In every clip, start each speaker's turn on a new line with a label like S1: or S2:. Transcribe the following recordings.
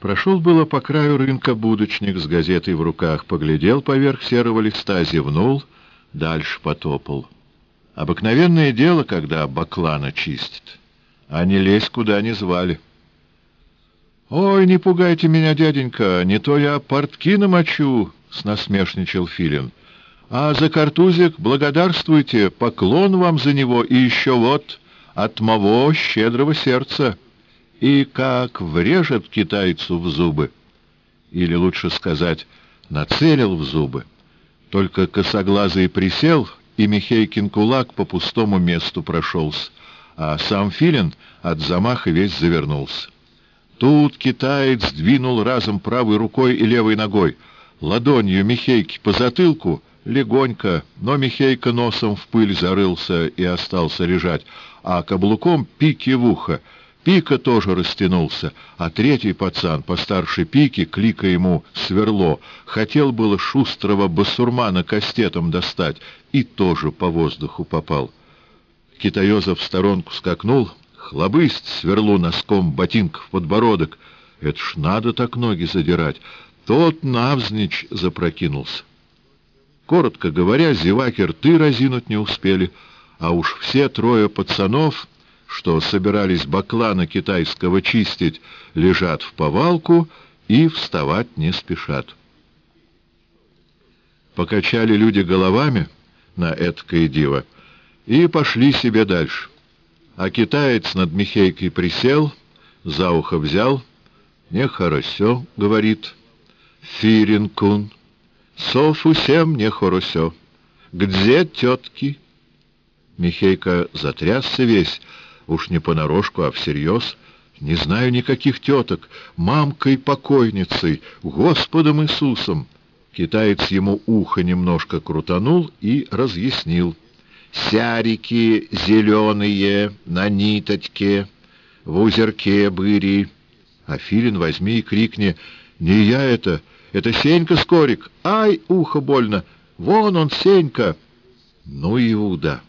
S1: Прошел было по краю рынка будочник с газетой в руках, поглядел поверх серого листа, зевнул, дальше потопал. Обыкновенное дело, когда баклана чистит, а не лезь, куда не звали. «Ой, не пугайте меня, дяденька, не то я портки намочу», — снасмешничал Филин. «А за картузик благодарствуйте, поклон вам за него, и еще вот от моего щедрого сердца» и как врежет китайцу в зубы. Или, лучше сказать, нацелил в зубы. Только косоглазый присел, и Михейкин кулак по пустому месту прошелся, а сам Филин от замаха весь завернулся. Тут китаец двинул разом правой рукой и левой ногой, ладонью Михейки по затылку, легонько, но Михейка носом в пыль зарылся и остался лежать, а каблуком пики в ухо — Пика тоже растянулся, а третий пацан, постарше Пики, клика ему сверло, хотел было шустрого басурмана кастетом достать, и тоже по воздуху попал. Китаёзов в сторонку скакнул, хлобысть сверлу носком ботинка в подбородок. Это ж надо так ноги задирать. Тот навзничь запрокинулся. Коротко говоря, зеваки рты разинуть не успели, а уж все трое пацанов что собирались баклана китайского чистить, лежат в повалку и вставать не спешат. Покачали люди головами на эткое диво и пошли себе дальше. А китаец над Михейкой присел, за ухо взял. «Нехорошо», — говорит, — «Фирин-кун, сов усем нехорошо. Где тетки?» Михейка затрясся весь, Уж не понарошку, а всерьез. Не знаю никаких теток. Мамкой-покойницей, Господом Иисусом. Китаец ему ухо немножко крутанул и разъяснил. Сярики зеленые на ниточке, в узерке быри. А Филин возьми и крикни. Не я это, это Сенька Скорик. Ай, ухо больно. Вон он, Сенька. Ну, Иуда.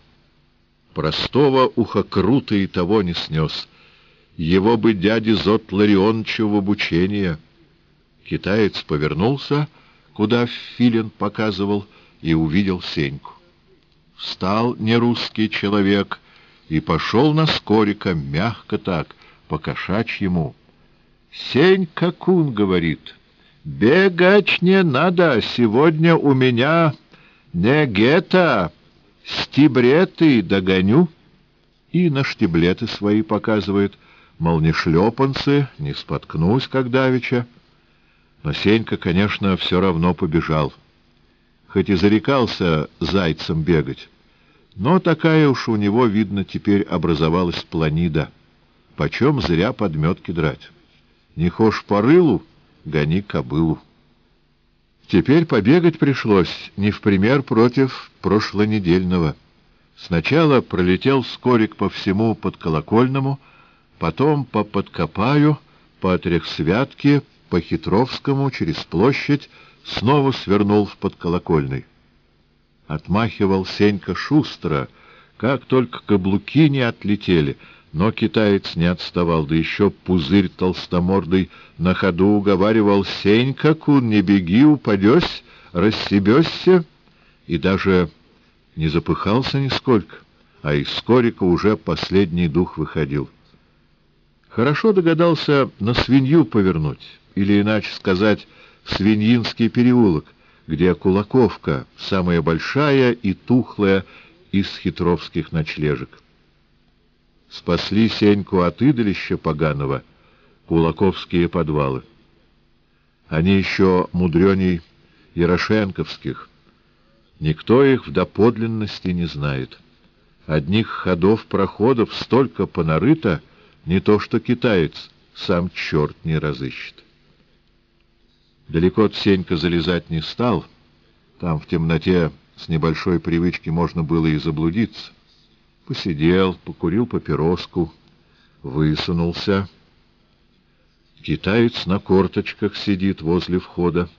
S1: Простого ухокрута и того не снес. Его бы дяде Зот Ларионовичу в обучение. Китаец повернулся, куда Филин показывал, и увидел Сеньку. Встал нерусский человек и пошел на скорика, мягко так, по кошачьему. «Сенька Кун, — говорит, — бегать не надо, сегодня у меня не гета, Стибреты догоню. И на штиблеты свои показывает, мол, не шлепанцы, не споткнусь, как давеча. Но Сенька, конечно, все равно побежал. Хоть и зарекался зайцем бегать, но такая уж у него, видно, теперь образовалась планида. Почем зря подметки драть? Не хошь по рылу, гони кобылу. Теперь побегать пришлось не в пример против прошлонедельного. Сначала пролетел скорик по всему подколокольному, потом по Подкопаю, по Трехсвятке, по Хитровскому, через площадь, снова свернул в подколокольный. Отмахивал Сенька шустро, как только каблуки не отлетели — но китаец не отставал, да еще пузырь толстомордый на ходу уговаривал «Сенька, кун, не беги, упадешь, рассебешься!» И даже не запыхался нисколько, а из скорика уже последний дух выходил. Хорошо догадался на свинью повернуть, или, иначе сказать, Свиньинский переулок, где Кулаковка, самая большая и тухлая из хитровских ночлежек спасли Сеньку от идолища поганого кулаковские подвалы. Они еще мудреней ярошенковских. Никто их в доподлинности не знает. Одних ходов-проходов столько понарыто, не то что китаец, сам черт не разыщет. Далеко от Сенька залезать не стал. Там в темноте с небольшой привычки можно было и заблудиться. Посидел, покурил папироску, высунулся. Китаец на корточках сидит возле входа,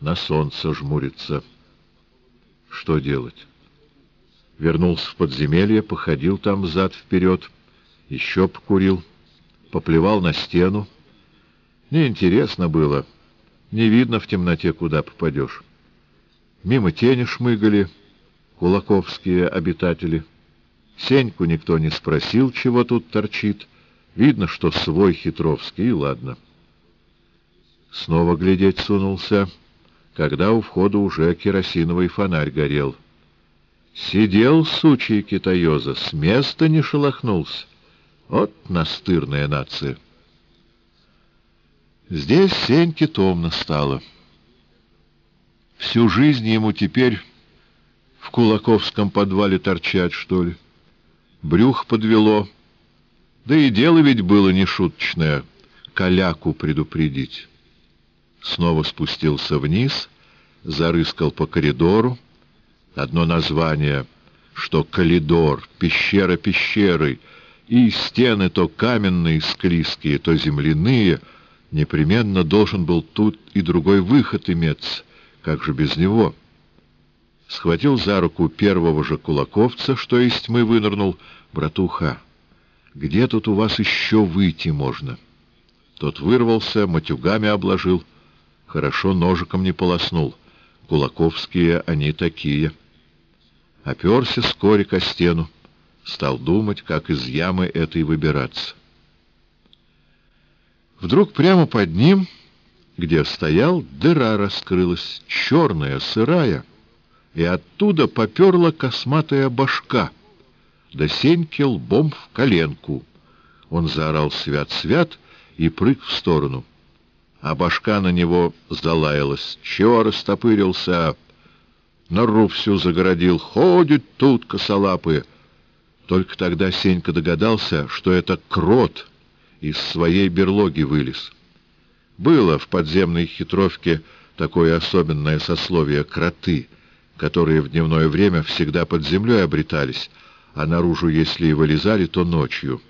S1: на солнце жмурится. Что делать? Вернулся в подземелье, походил там зад-вперед, еще покурил, поплевал на стену. Неинтересно было. Не видно в темноте, куда попадешь. Мимо тени шмыгали кулаковские обитатели. Сеньку никто не спросил, чего тут торчит. Видно, что свой хитровский, ладно. Снова глядеть сунулся, когда у входа уже керосиновый фонарь горел. Сидел сучий китаёза, с места не шелохнулся. Вот настырная нация. Здесь Сеньке томно стало. Всю жизнь ему теперь в кулаковском подвале торчать, что ли. Брюх подвело. Да и дело ведь было нешуточное — каляку предупредить. Снова спустился вниз, зарыскал по коридору. Одно название, что коридор, пещера пещерой, и стены то каменные, склизкие, то земляные — Непременно должен был тут и другой выход иметься. Как же без него? Схватил за руку первого же кулаковца, что из тьмы вынырнул. «Братуха, где тут у вас еще выйти можно?» Тот вырвался, матюгами обложил. Хорошо ножиком не полоснул. Кулаковские они такие. Оперся скорик о стену. Стал думать, как из ямы этой выбираться. Вдруг прямо под ним, где стоял, дыра раскрылась, черная, сырая, и оттуда поперла косматая башка, да Сеньке лбом в коленку. Он заорал «Свят-свят!» и прыг в сторону. А башка на него залаялась. Чего растопырился? Нору всю загородил. Ходит тут косолапые. Только тогда Сенька догадался, что это крот — из своей берлоги вылез. Было в подземной хитровке такое особенное сословие кроты, которые в дневное время всегда под землей обретались, а наружу, если и вылезали, то ночью.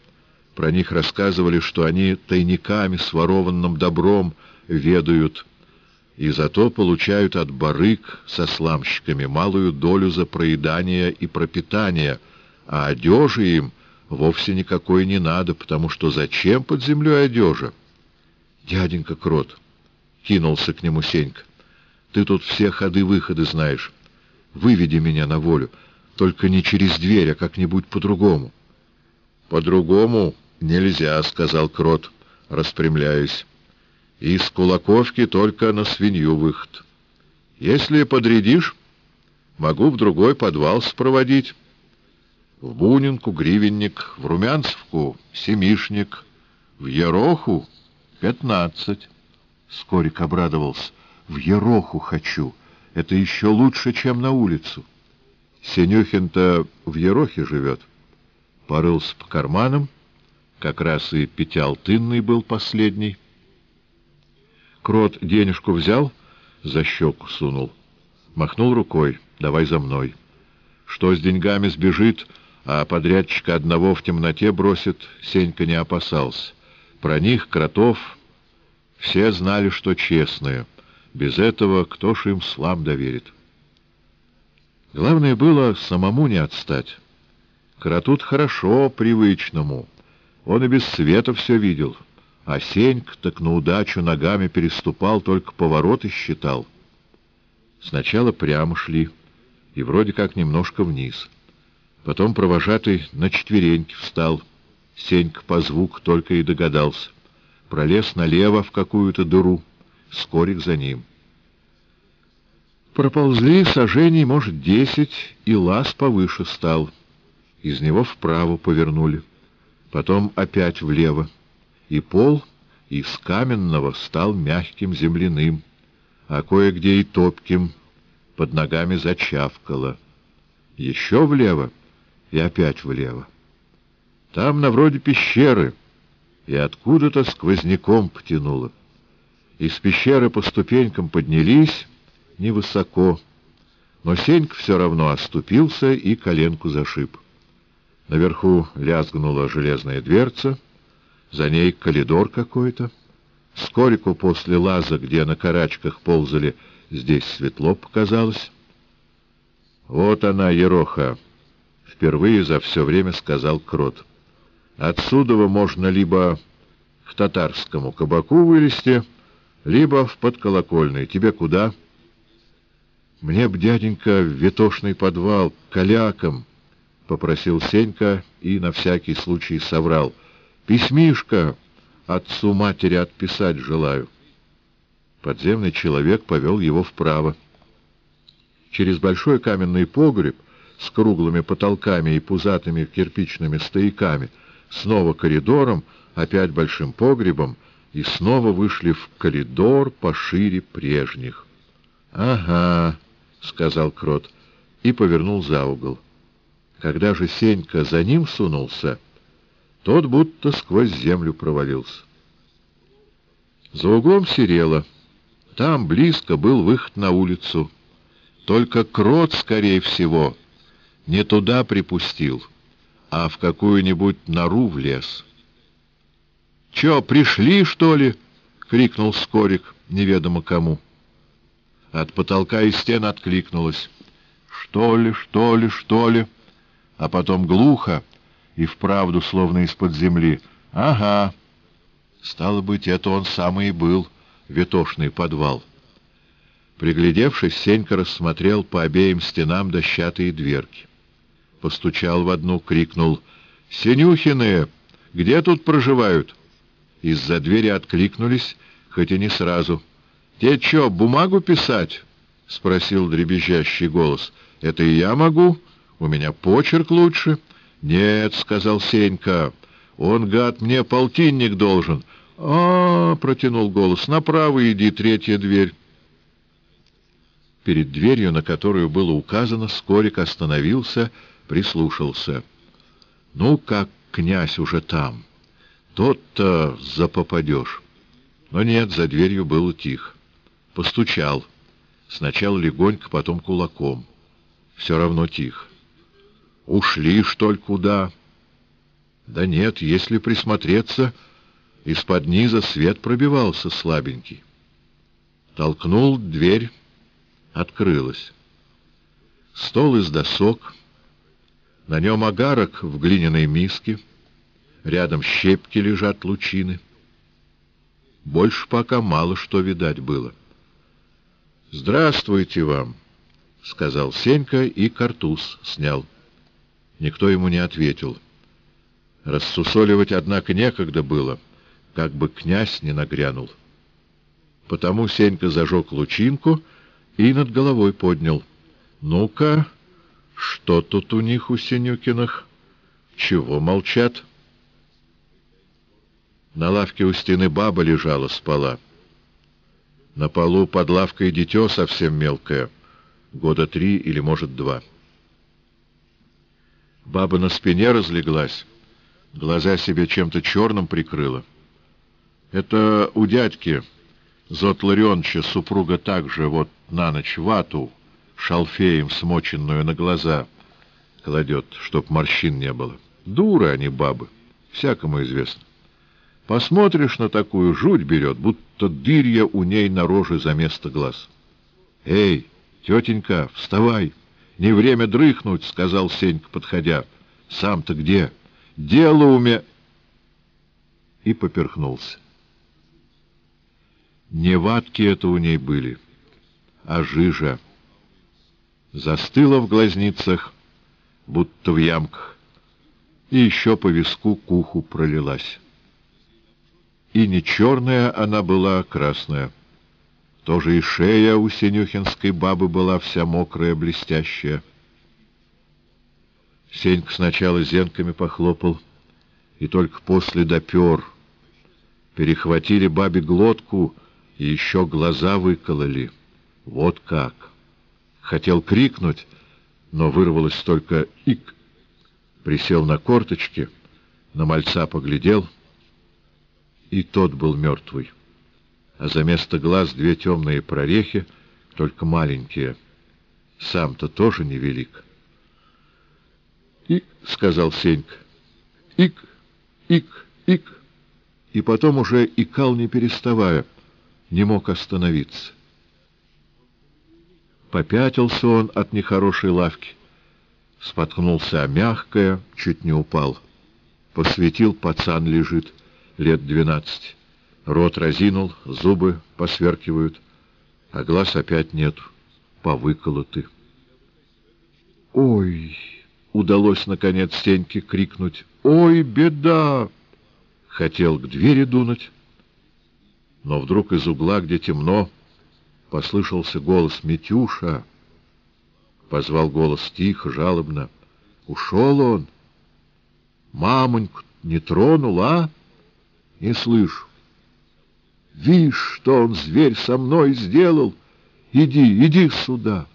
S1: Про них рассказывали, что они тайниками с ворованным добром ведают, и зато получают от барык со сламщиками малую долю за проедание и пропитание, а одежи им — вовсе никакой не надо, потому что зачем под землей одежа? Дяденька Крот, кинулся к нему Сенька, ты тут все ходы-выходы знаешь. Выведи меня на волю, только не через дверь, а как-нибудь по-другому. По-другому нельзя, сказал Крот, распрямляясь. Из Кулаковки только на свинью выход. Если подрядишь, могу в другой подвал спроводить в Бунинку гривенник, в Румянцевку семишник, в Ероху пятнадцать. Скорик обрадовался. В Ероху хочу. Это еще лучше, чем на улицу. Сенюхин-то в Ерохе живет. Порылся по карманам. Как раз и пятиалтынный был последний. Крот денежку взял, за щеку сунул. Махнул рукой. «Давай за мной». Что с деньгами сбежит — а подрядчика одного в темноте бросит, Сенька не опасался. Про них, кротов, все знали, что честные. Без этого кто ж им слам доверит? Главное было самому не отстать. Кротут хорошо, привычному. Он и без света все видел. А Сеньк так на удачу ногами переступал, только повороты считал. Сначала прямо шли, и вроде как немножко вниз — Потом провожатый на четвереньки встал. Сенька по звук только и догадался. Пролез налево в какую-то дыру. Скорик за ним. Проползли сажений, может, десять, и лаз повыше стал. Из него вправо повернули. Потом опять влево. И пол из каменного стал мягким земляным, а кое-где и топким, под ногами зачавкало. Еще влево и опять влево. Там на вроде пещеры, и откуда-то сквозняком потянуло. Из пещеры по ступенькам поднялись невысоко, но Сенька все равно оступился и коленку зашиб. Наверху лязгнула железная дверца, за ней коридор какой-то. Скорику после лаза, где на карачках ползали, здесь светло показалось. Вот она, Ероха, впервые за все время сказал Крот. Отсюда можно либо к татарскому кабаку вылезти, либо в подколокольный. Тебе куда? Мне б, дяденька, в ветошный подвал, каляком, — попросил Сенька и на всякий случай соврал. Письмишко отцу матери отписать желаю. Подземный человек повел его вправо. Через большой каменный погреб с круглыми потолками и пузатыми кирпичными стояками, снова коридором, опять большим погребом, и снова вышли в коридор пошире прежних. — Ага, — сказал Крот и повернул за угол. Когда же Сенька за ним сунулся, тот будто сквозь землю провалился. За углом серело. Там близко был выход на улицу. Только Крот, скорее всего, не туда припустил, а в какую-нибудь нору влез. — Че, пришли, что ли? — крикнул Скорик, неведомо кому. От потолка и стен откликнулось. — Что ли, что ли, что ли? А потом глухо и вправду словно из-под земли. — Ага. Стало быть, это он самый и был, ветошный подвал. Приглядевшись, Сенька рассмотрел по обеим стенам дощатые дверки. Постучал в одну, крикнул «Синюхины! Где тут проживают?» Из-за двери откликнулись, хоть и не сразу. «Те чё, бумагу писать?» — спросил дребезжащий голос. «Это и я могу. У меня почерк лучше». «Нет», — сказал Сенька, — «он, гад, мне полтинник должен». А, -а, -а протянул голос, — «направо иди, третья дверь». Перед дверью, на которую было указано, Скорик остановился, прислушался. «Ну, как князь уже там!» Тот-то запопадешь. Но нет, за дверью было тихо. Постучал. Сначала легонько, потом кулаком. Все равно тихо. Ушли, что ли, куда? Да нет, если присмотреться, из-под низа свет пробивался слабенький. Толкнул дверь, открылась. Стол из досок, на нем агарок в глиняной миске — Рядом щепки лежат лучины. Больше пока мало что видать было. «Здравствуйте вам!» — сказал Сенька и картуз снял. Никто ему не ответил. Рассусоливать, однако, некогда было, как бы князь не нагрянул. Потому Сенька зажег лучинку и над головой поднял. «Ну-ка, что тут у них, у Синюкиных? Чего молчат?» На лавке у стены баба лежала, спала. На полу под лавкой дитё совсем мелкое, года три или, может, два. Баба на спине разлеглась, глаза себе чем-то черным прикрыла. Это у дядьки Зот Ларионовича супруга также вот на ночь вату, шалфеем смоченную на глаза, кладет, чтоб морщин не было. Дуры они, бабы, всякому известно. Посмотришь на такую, жуть берет, будто дырья у ней на роже за место глаз. — Эй, тетенька, вставай! Не время дрыхнуть, — сказал Сенька, подходя. — Сам-то где? Дело у. И поперхнулся. Не ватки это у ней были, а жижа. Застыла в глазницах, будто в ямках, и еще по виску к уху пролилась. И не черная она была, а красная. Тоже и шея у синюхинской бабы была вся мокрая, блестящая. Сенька сначала зенками похлопал, и только после допер. Перехватили бабе глотку и еще глаза выкололи. Вот как! Хотел крикнуть, но вырвалось только «ик». Присел на корточки, на мальца поглядел — и тот был мертвый. А за место глаз две темные прорехи, только маленькие. Сам-то тоже невелик. «Ик», — сказал Сенька, — «ик, ик, ик». И потом уже икал, не переставая, не мог остановиться. Попятился он от нехорошей лавки, споткнулся о мягкое, чуть не упал. Посветил, пацан лежит — лет двенадцать. Рот разинул, зубы посверкивают, а глаз опять нет, повыколоты. «Ой!» — удалось, наконец, Сеньке крикнуть. «Ой, беда!» Хотел к двери дунуть, но вдруг из угла, где темно, послышался голос «Митюша!» Позвал голос тихо, жалобно. «Ушел он! Мамоньку не тронул, а?» Не слышу. «Вишь, что он, зверь, со мной сделал! Иди, иди сюда!»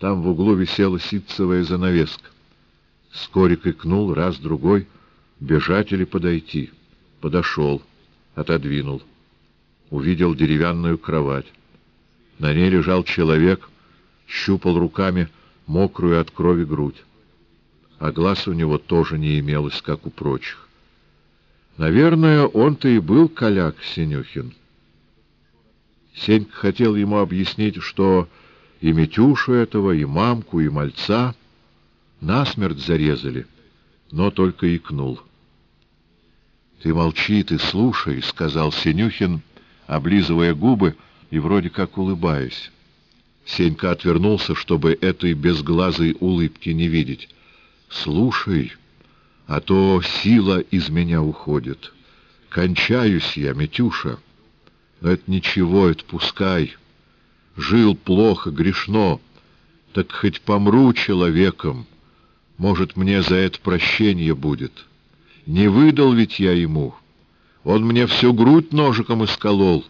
S1: Там в углу висела ситцевая занавеска. Скорик икнул раз-другой, бежать или подойти. Подошел, отодвинул. Увидел деревянную кровать. На ней лежал человек, щупал руками мокрую от крови грудь. А глаз у него тоже не имелось, как у прочих. Наверное, он-то и был коляк Синюхин. Сенька хотел ему объяснить, что и Митюшу этого, и мамку, и мальца насмерть зарезали, но только икнул. — Ты молчи, ты слушай, — сказал Синюхин, облизывая губы и вроде как улыбаясь. Сенька отвернулся, чтобы этой безглазой улыбки не видеть. «Слушай, а то сила из меня уходит. Кончаюсь я, Митюша. Но это ничего, это пускай. Жил плохо, грешно. Так хоть помру человеком. Может, мне за это прощение будет. Не выдал ведь я ему. Он мне всю грудь ножиком исколол.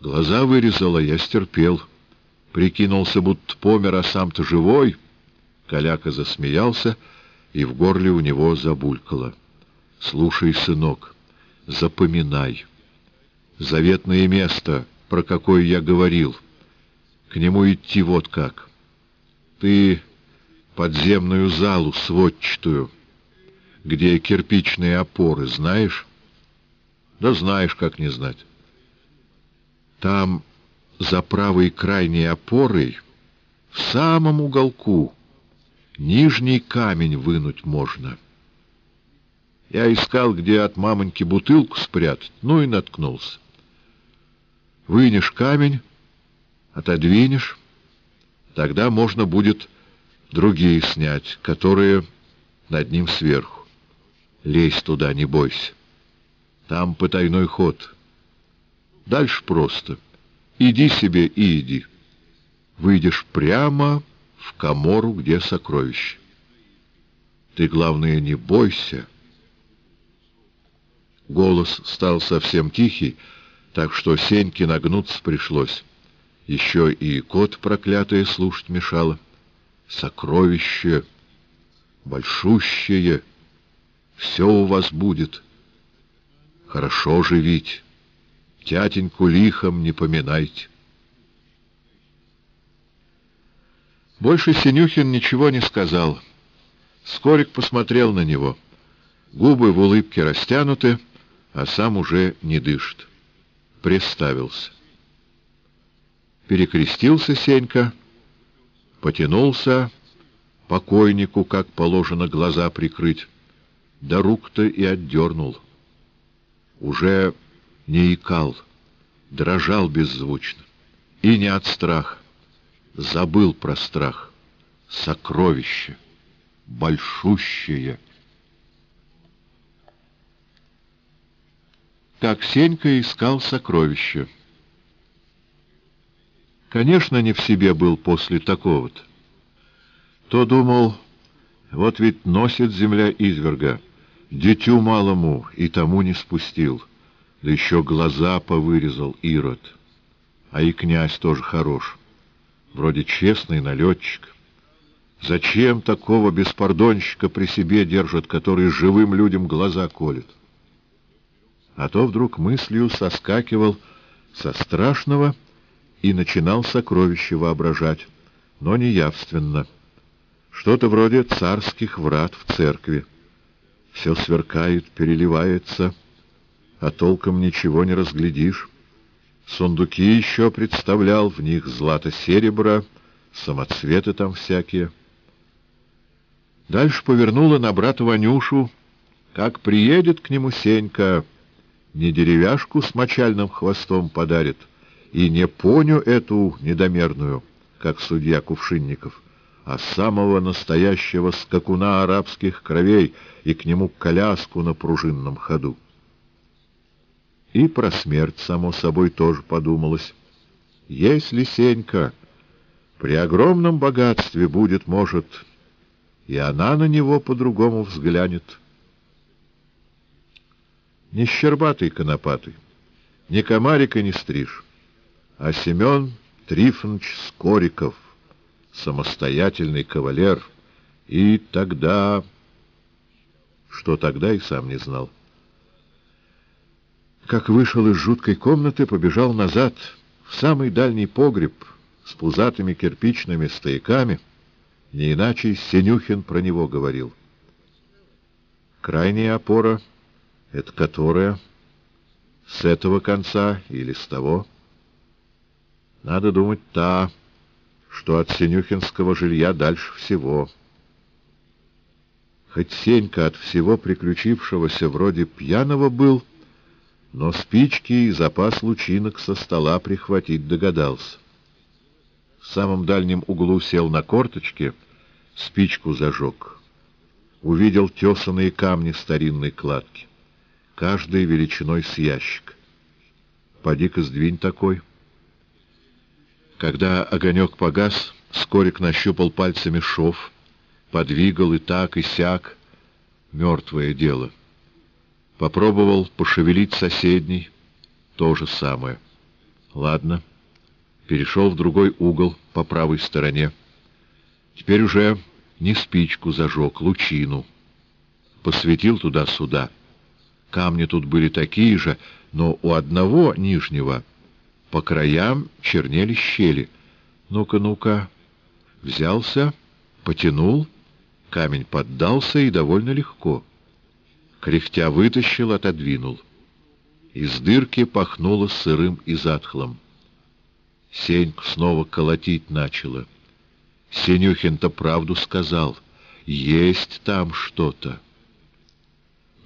S1: Глаза вырезала, я стерпел». Прикинулся, будто помер, а сам-то живой. Коляка засмеялся, и в горле у него забулькало. — Слушай, сынок, запоминай. Заветное место, про какое я говорил. К нему идти вот как. Ты подземную залу сводчатую, где кирпичные опоры, знаешь? Да знаешь, как не знать. Там за правой крайней опорой, в самом уголку, нижний камень вынуть можно. Я искал, где от мамоньки бутылку спрятать, ну и наткнулся. Вынешь камень, отодвинешь, тогда можно будет другие снять, которые над ним сверху. Лезь туда, не бойся. Там потайной ход. Дальше просто — Иди себе и иди. Выйдешь прямо в комору, где сокровище. Ты, главное, не бойся. Голос стал совсем тихий, так что Сеньке нагнуться пришлось. Еще и кот проклятое слушать мешало. Сокровище, большущее, все у вас будет. Хорошо живить. Тятеньку лихом не поминайте. Больше Синюхин ничего не сказал. Скорик посмотрел на него. Губы в улыбке растянуты, а сам уже не дышит. Представился. Перекрестился Сенька, потянулся, покойнику, как положено, глаза прикрыть, да рук-то и отдернул. Уже не икал, дрожал беззвучно. И не от страха. Забыл про страх. Сокровище. Большущее. Так Сенька искал сокровище. Конечно, не в себе был после такого-то. То думал, вот ведь носит земля изверга, дитю малому и тому не спустил — да еще глаза повырезал Ирод. А и князь тоже хорош. Вроде честный налетчик. Зачем такого беспардонщика при себе держат, который живым людям глаза колет? А то вдруг мыслью соскакивал со страшного и начинал сокровище воображать, но не явственно. Что-то вроде царских врат в церкви. Все сверкает, переливается — а толком ничего не разглядишь. Сундуки еще представлял, в них злато-серебро, самоцветы там всякие. Дальше повернула на брата Ванюшу, как приедет к нему Сенька, не деревяшку с мочальным хвостом подарит, и не поню эту недомерную, как судья Кувшинников, а самого настоящего скакуна арабских кровей и к нему коляску на пружинном ходу. И про смерть, само собой, тоже подумалось. Если Сенька при огромном богатстве будет, может, и она на него по-другому взглянет. Не щербатый конопатый, ни комарика не стриж, а Семен Трифонович Скориков, самостоятельный кавалер, и тогда... Что тогда и сам не знал. Как вышел из жуткой комнаты, побежал назад, в самый дальний погреб, с пузатыми кирпичными стояками. Не иначе Сенюхин про него говорил. Крайняя опора — это которая? С этого конца или с того? Надо думать, та, что от Сенюхинского жилья дальше всего. Хоть Сенька от всего приключившегося вроде пьяного был — но спички и запас лучинок со стола прихватить догадался. В самом дальнем углу сел на корточки, спичку зажег. Увидел тесанные камни старинной кладки, каждый величиной с ящик. Поди-ка сдвинь такой. Когда огонек погас, Скорик нащупал пальцами шов, подвигал и так, и сяк. Мертвое дело — Попробовал пошевелить соседний. То же самое. Ладно. Перешел в другой угол по правой стороне. Теперь уже не спичку зажег, лучину. Посветил туда-сюда. Камни тут были такие же, но у одного нижнего по краям чернели щели. Ну-ка, ну-ка. Взялся, потянул, камень поддался и довольно легко кряхтя вытащил, отодвинул. Из дырки пахнуло сырым и затхлым. Сеньку снова колотить начало. Сенюхин-то правду сказал. Есть там что-то.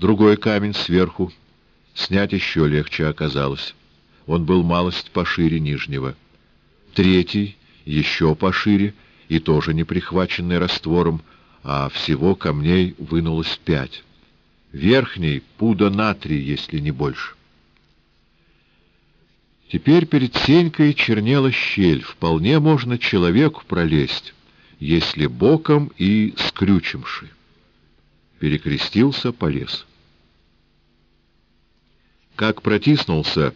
S1: Другой камень сверху. Снять еще легче оказалось. Он был малость пошире нижнего. Третий, еще пошире, и тоже не прихваченный раствором, а всего камней вынулось пять верхней пуда натрий, если не больше. Теперь перед Сенькой чернела щель, вполне можно человеку пролезть, если боком и скрючимши. Перекрестился, полез. Как протиснулся,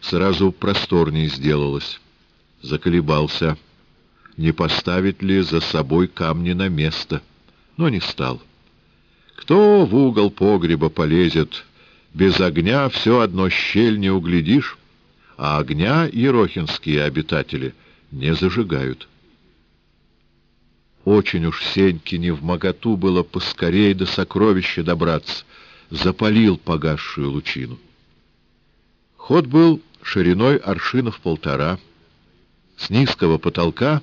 S1: сразу просторнее сделалось. Заколебался, не поставить ли за собой камни на место, но не стал. Кто в угол погреба полезет? Без огня все одно щель не углядишь, а огня ерохинские обитатели не зажигают. Очень уж Сеньке не в моготу было поскорей до сокровища добраться, запалил погасшую лучину. Ход был шириной аршинов полтора. С низкого потолка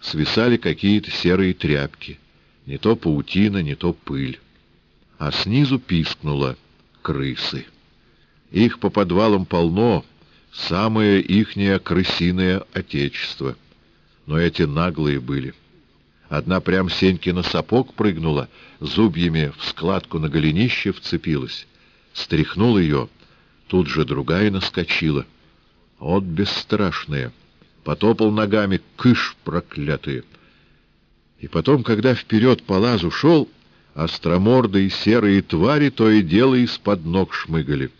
S1: свисали какие-то серые тряпки, не то паутина, не то пыль а снизу пискнуло крысы. Их по подвалам полно, самое ихнее крысиное отечество. Но эти наглые были. Одна прям Сенькина сапог прыгнула, зубьями в складку на голенище вцепилась. Стряхнул ее, тут же другая наскочила. Вот бесстрашные. Потопал ногами, кыш проклятые. И потом, когда вперед по лазу шел, остромордые серые твари то и дело из-под ног шмыгали.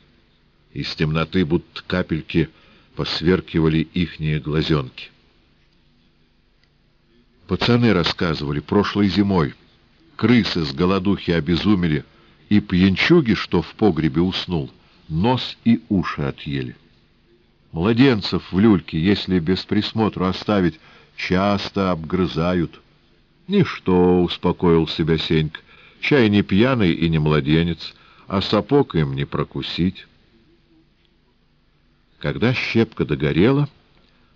S1: Из темноты будто капельки посверкивали ихние глазенки. Пацаны рассказывали, прошлой зимой крысы с голодухи обезумели, и пьянчуги, что в погребе уснул, нос и уши отъели. Младенцев в люльке, если без присмотра оставить, часто обгрызают. Ничто, — успокоил себя Сенька, Чай не пьяный и не младенец, а сапог им не прокусить. Когда щепка догорела,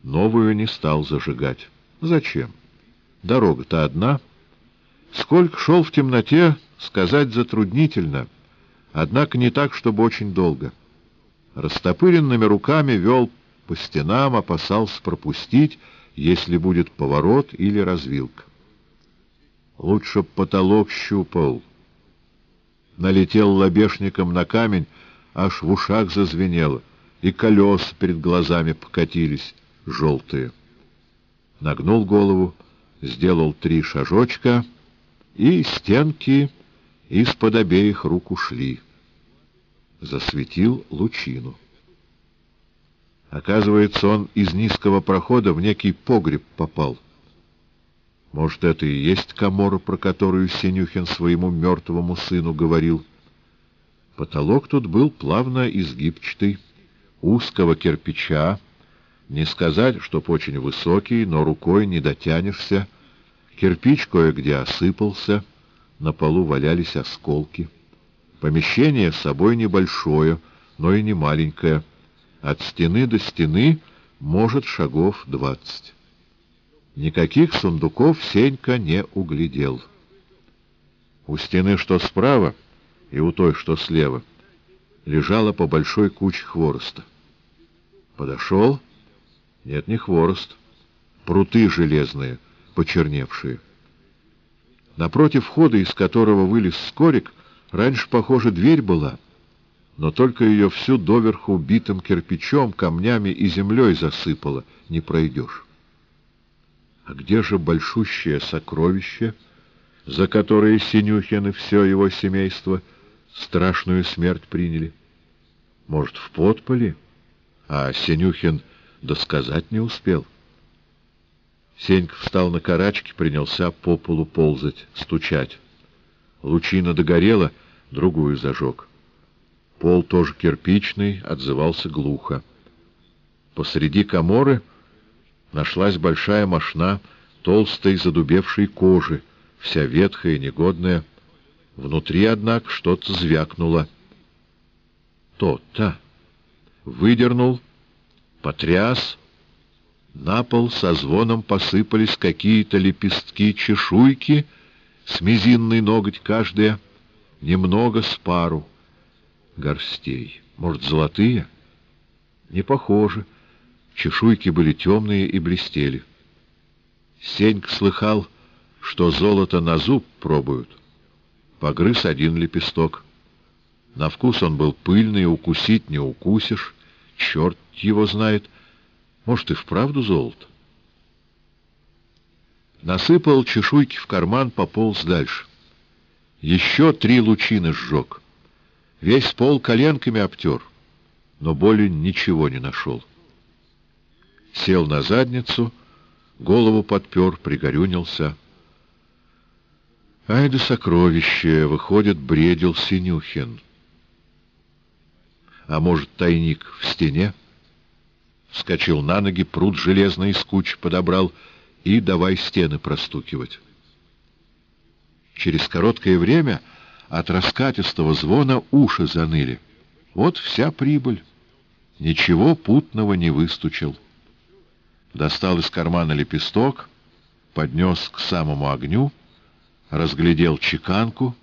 S1: новую не стал зажигать. Зачем? Дорога-то одна. Сколько шел в темноте, сказать затруднительно, однако не так, чтобы очень долго. Растопыренными руками вел по стенам, опасался пропустить, если будет поворот или развилка. Лучше потолок щупал. Налетел лобешником на камень, аж в ушах зазвенело, и колеса перед глазами покатились, желтые. Нагнул голову, сделал три шажочка, и стенки из-под обеих рук ушли. Засветил лучину. Оказывается, он из низкого прохода в некий погреб попал. Может, это и есть комора, про которую Синюхин своему мертвому сыну говорил. Потолок тут был плавно изгибчатый, узкого кирпича, не сказать, чтоб очень высокий, но рукой не дотянешься. Кирпич кое-где осыпался, на полу валялись осколки. Помещение с собой небольшое, но и не маленькое. От стены до стены может шагов двадцать. Никаких сундуков Сенька не углядел. У стены, что справа, и у той, что слева, лежала по большой куче хвороста. Подошел нет, не хворост. Пруты железные, почерневшие. Напротив входа, из которого вылез скорик, раньше, похоже, дверь была, но только ее всю доверху битым кирпичом, камнями и землей засыпало, не пройдешь. А где же большущее сокровище, за которое Синюхин и все его семейство страшную смерть приняли? Может, в подполе? А Синюхин да сказать не успел. Сенька встал на карачки, принялся по полу ползать, стучать. Лучина догорела, другую зажег. Пол тоже кирпичный, отзывался глухо. Посреди коморы нашлась большая мошна толстой задубевшей кожи, вся ветхая и негодная. Внутри, однако, что-то звякнуло. То-то. Выдернул потряс. На пол со звоном посыпались какие-то лепестки-чешуйки, с мизинный ноготь каждая, немного с пару горстей. Может, золотые? Не похоже. Чешуйки были темные и блестели. Сенька слыхал, что золото на зуб пробуют. Погрыз один лепесток. На вкус он был пыльный, укусить не укусишь. Черт его знает. Может, и вправду золото. Насыпал чешуйки в карман, пополз дальше. Еще три лучины сжег. Весь пол коленками обтер, но боли ничего не нашел. Сел на задницу, голову подпер, пригорюнился. Ай да сокровище! Выходит, бредил Синюхин. А может, тайник в стене? Вскочил на ноги, пруд железный из куч подобрал и давай стены простукивать. Через короткое время от раскатистого звона уши заныли. Вот вся прибыль. Ничего путного не выстучил. Достал из кармана лепесток, поднес к самому огню, разглядел чеканку,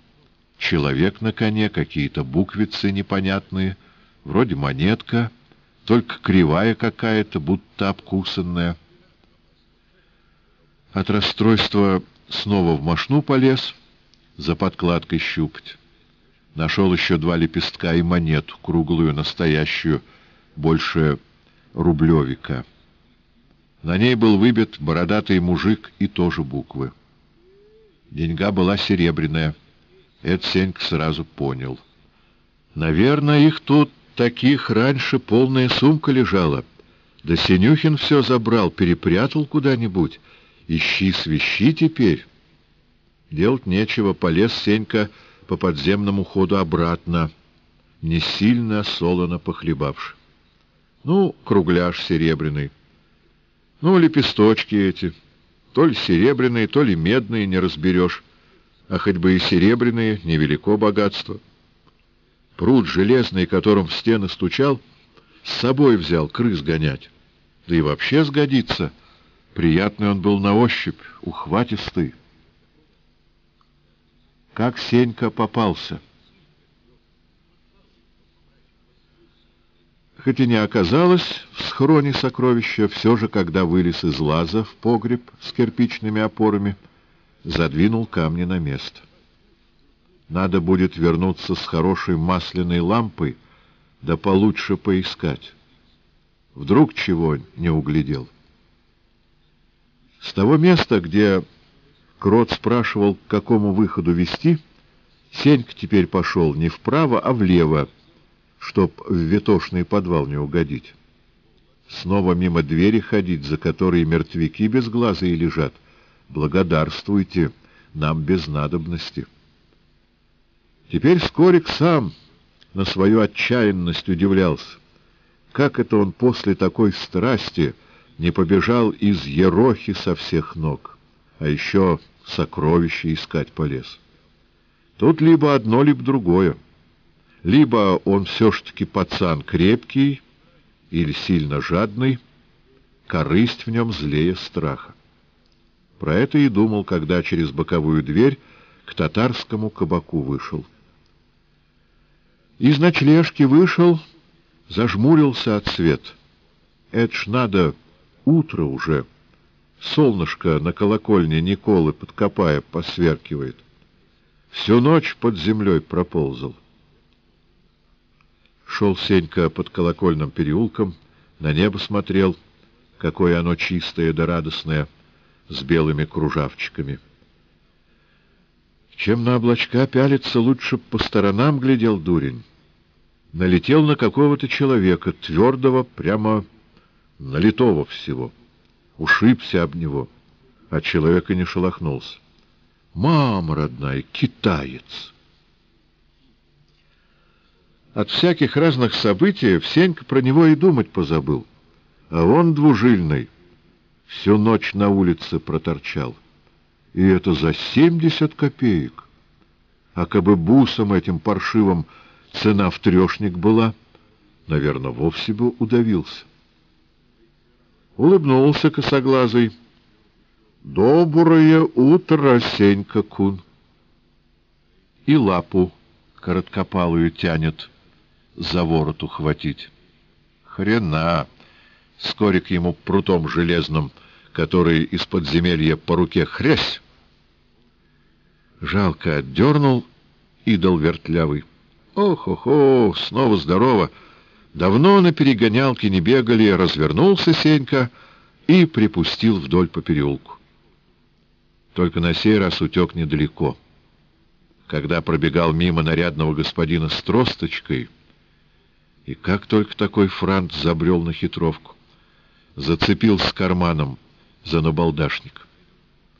S1: человек на коне, какие-то буквицы непонятные — Вроде монетка, только кривая какая-то, будто обкусанная. От расстройства снова в мошну полез, за подкладкой щупать. Нашел еще два лепестка и монету, круглую, настоящую, больше рублевика. На ней был выбит бородатый мужик и тоже буквы. Деньга была серебряная. Это Сенька сразу понял. Наверное, их тут таких раньше полная сумка лежала. Да Синюхин все забрал, перепрятал куда-нибудь. Ищи, свищи теперь. Делать нечего, полез Сенька по подземному ходу обратно, не сильно солоно похлебавши. Ну, кругляш серебряный. Ну, лепесточки эти. То ли серебряные, то ли медные, не разберешь. А хоть бы и серебряные, невелико богатство. Пруд железный, которым в стены стучал, с собой взял крыс гонять. Да и вообще сгодится. Приятный он был на ощупь, ухватистый. Как Сенька попался. Хоть и не оказалось в схроне сокровища, все же, когда вылез из лаза в погреб с кирпичными опорами, задвинул камни на место. Надо будет вернуться с хорошей масляной лампой, да получше поискать. Вдруг чего не углядел. С того места, где Крот спрашивал, к какому выходу вести, Сенька теперь пошел не вправо, а влево, чтоб в ветошный подвал не угодить. Снова мимо двери ходить, за которой мертвяки без глаза и лежат. Благодарствуйте, нам без надобности. Теперь Скорик сам на свою отчаянность удивлялся. Как это он после такой страсти не побежал из Ерохи со всех ног, а еще сокровища искать полез? Тут либо одно, либо другое. Либо он все-таки пацан крепкий или сильно жадный, корысть в нем злее страха. Про это и думал, когда через боковую дверь к татарскому кабаку вышел. Из ночлежки вышел, зажмурился от свет. Это ж надо, утро уже. Солнышко на колокольне Николы подкопая посверкивает. Всю ночь под землей проползал. Шел Сенька под колокольным переулком, на небо смотрел, какое оно чистое да радостное, с белыми кружавчиками. Чем на облачка пялиться, лучше по сторонам глядел дурень. Налетел на какого-то человека, твердого, прямо налитого всего. Ушибся об него, а человек и не шелохнулся. «Мама родная, китаец!» От всяких разных событий Сенька про него и думать позабыл. А он двужильный, всю ночь на улице проторчал. И это за семьдесят копеек. А кабы бусом этим паршивым цена в трешник была, наверное, вовсе бы удавился. Улыбнулся косоглазый. «Доброе утро, Сенька Кун!» И лапу короткопалую тянет, за ворот ухватить. Хрена! Скорик ему прутом железным, который из подземелья по руке хрясь. Жалко отдернул идол вертлявый. Ох-охо, снова здорово! Давно на перегонялке не бегали, развернулся Сенька и припустил вдоль по переулку. Только на сей раз утек недалеко. Когда пробегал мимо нарядного господина с тросточкой, и как только такой франт забрел на хитровку, зацепил с карманом за набалдашник.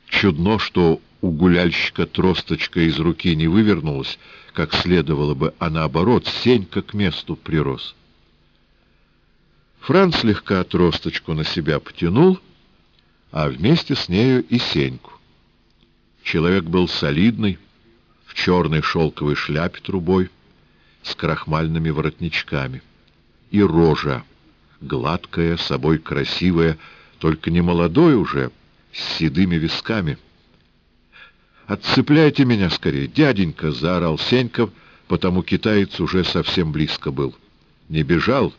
S1: Чудно, что у гуляльщика тросточка из руки не вывернулась, как следовало бы, а наоборот, Сенька к месту прирос. Франц слегка тросточку на себя потянул, а вместе с нею и Сеньку. Человек был солидный, в черной шелковой шляпе трубой, с крахмальными воротничками. И рожа, гладкая, собой красивая, только не молодой уже, с седыми висками. «Отцепляйте меня скорее, дяденька!» — заорал Сеньков, потому китаец уже совсем близко был. Не бежал,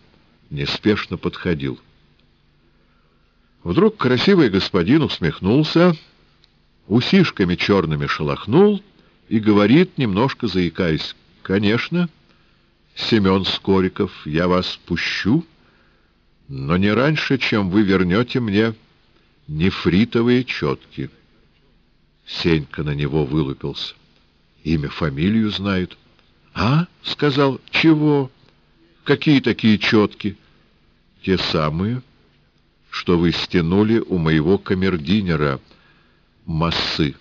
S1: неспешно подходил. Вдруг красивый господин усмехнулся, усишками черными шелохнул и говорит, немножко заикаясь, «Конечно, Семен Скориков, я вас пущу, но не раньше, чем вы вернете мне нефритовые четки». Сенька на него вылупился. Имя, фамилию знает. «А?» — сказал. «Чего? Какие такие четки?» «Те самые, что вы стянули у моего камердинера массы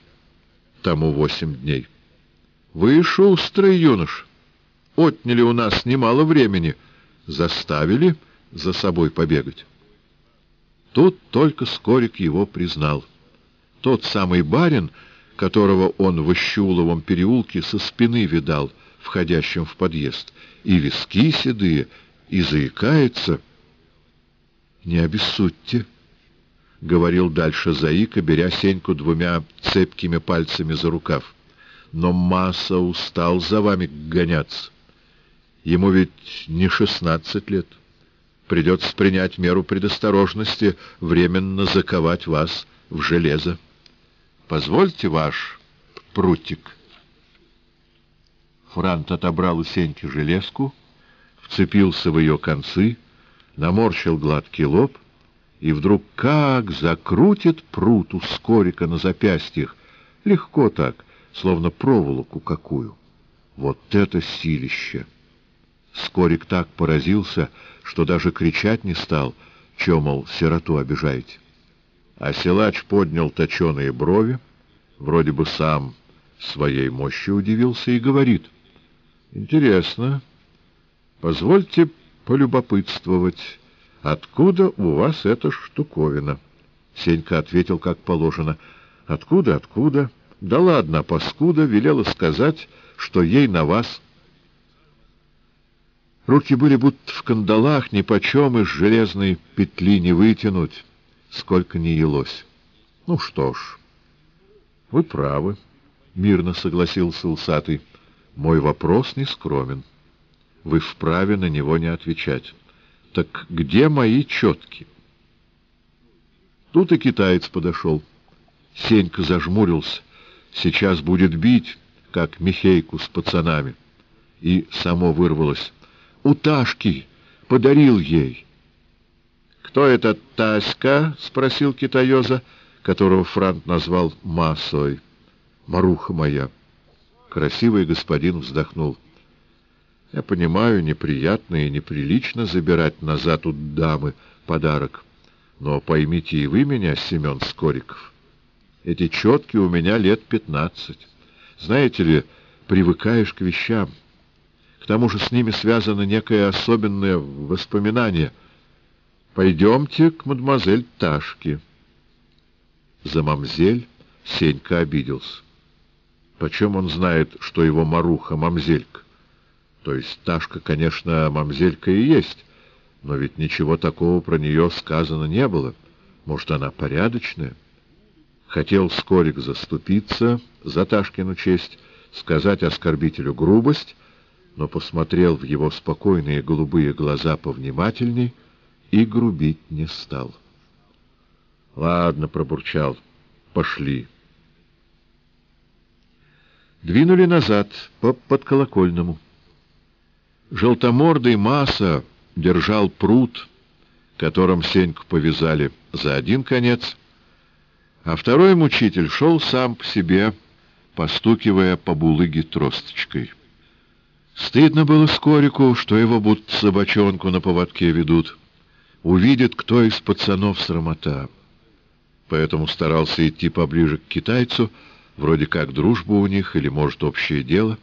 S1: тому восемь дней. Вы шустрый юнош, отняли у нас немало времени, заставили за собой побегать». Тут только Скорик его признал. Тот самый барин, которого он в Ищуловом переулке со спины видал, входящим в подъезд, и виски седые, и заикается — «Не обессудьте», — говорил дальше Заика, беря Сеньку двумя цепкими пальцами за рукав. «Но масса устал за вами гоняться. Ему ведь не шестнадцать лет. Придется принять меру предосторожности, временно заковать вас в железо. Позвольте ваш прутик. Франт отобрал у Сеньки железку, вцепился в ее концы, наморщил гладкий лоб и вдруг как закрутит прут у скорика на запястьях, легко так, словно проволоку какую. Вот это силище! Скорик так поразился, что даже кричать не стал, чё, мол, сироту обижаете. А силач поднял точеные брови, вроде бы сам своей мощи удивился и говорит. «Интересно. Позвольте полюбопытствовать, откуда у вас эта штуковина?» Сенька ответил, как положено. «Откуда, откуда?» «Да ладно, паскуда велела сказать, что ей на вас...» Руки были будто в кандалах, нипочем из железной петли не вытянуть, сколько ни елось. Ну что ж, вы правы, — мирно согласился усатый. Мой вопрос не скромен. Вы вправе на него не отвечать. Так где мои четки? Тут и китаец подошел. Сенька зажмурился. Сейчас будет бить, как Михейку с пацанами. И само вырвалось у Ташки, подарил ей. — Кто это Таська? — спросил китаёза, которого Франт назвал Масой. — Маруха моя. Красивый господин вздохнул. — Я понимаю, неприятно и неприлично забирать назад у дамы подарок. Но поймите и вы меня, Семен Скориков. Эти четки у меня лет пятнадцать. Знаете ли, привыкаешь к вещам — к тому же с ними связано некое особенное воспоминание. «Пойдемте к мадемуазель Ташке». За мамзель Сенька обиделся. Почем он знает, что его маруха — мамзелька? То есть Ташка, конечно, мамзелька и есть, но ведь ничего такого про нее сказано не было. Может, она порядочная? Хотел Скорик заступиться за Ташкину честь, сказать оскорбителю грубость, но посмотрел в его спокойные голубые глаза повнимательней и грубить не стал. — Ладно, — пробурчал, — пошли. Двинули назад, по подколокольному. Желтомордый Маса держал пруд, которым Сеньку повязали за один конец, а второй мучитель шел сам по себе, постукивая по булыге тросточкой. Стыдно было Скорику, что его будто собачонку на поводке ведут. Увидит, кто из пацанов срамота. Поэтому старался идти поближе к китайцу, вроде как дружба у них или, может, общее дело.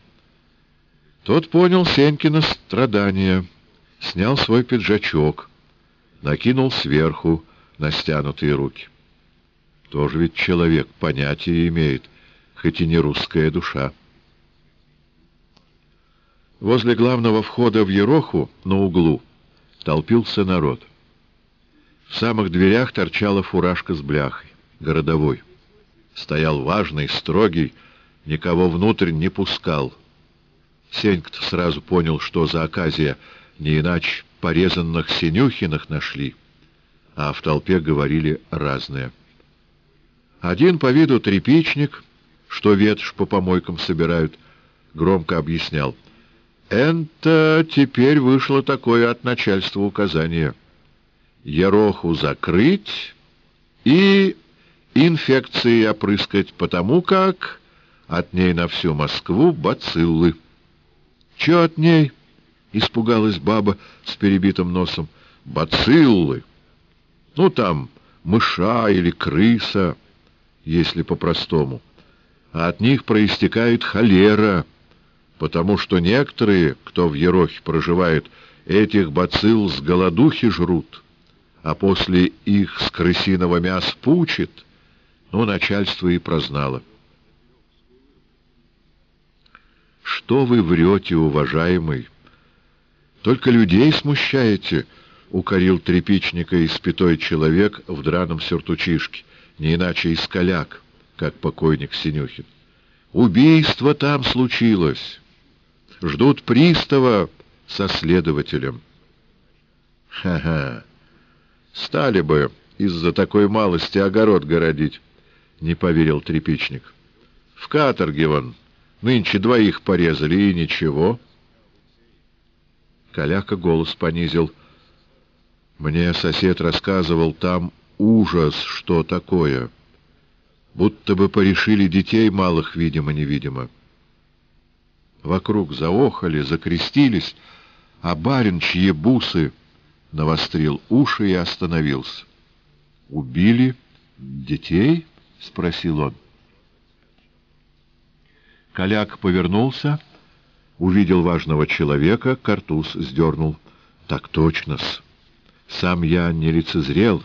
S1: Тот понял Сенькина страдания, снял свой пиджачок, накинул сверху на стянутые руки. Тоже ведь человек понятие имеет, хоть и не русская душа. Возле главного входа в Ероху, на углу, толпился народ. В самых дверях торчала фуражка с бляхой, городовой. Стоял важный, строгий, никого внутрь не пускал. сенька сразу понял, что за оказия не иначе порезанных Синюхиных нашли, а в толпе говорили разное. Один по виду трепичник, что ветошь по помойкам собирают, громко объяснял — это теперь вышло такое от начальства указание. Ероху закрыть и инфекции опрыскать, потому как от ней на всю Москву бациллы. — Че от ней? — испугалась баба с перебитым носом. — Бациллы. Ну, там, мыша или крыса, если по-простому. А от них проистекает холера — потому что некоторые, кто в Ерохе проживает, этих бацилл с голодухи жрут, а после их с крысиного мяса пучит, ну, начальство и прознало. Что вы врете, уважаемый? Только людей смущаете, — укорил тряпичника испятой человек в драном сюртучишке, не иначе искаляк, как покойник Синюхин. Убийство там случилось. Ждут пристава со следователем. Ха-ха! Стали бы из-за такой малости огород городить, — не поверил трепичник. В каторге вон нынче двоих порезали, и ничего. Коляка голос понизил. Мне сосед рассказывал, там ужас, что такое. Будто бы порешили детей малых, видимо-невидимо. Вокруг заохали, закрестились, а барин, чьи бусы, навострил уши и остановился. «Убили детей?» — спросил он. Коляк повернулся, увидел важного человека, картуз сдернул. «Так точно-с. Сам я не лицезрел,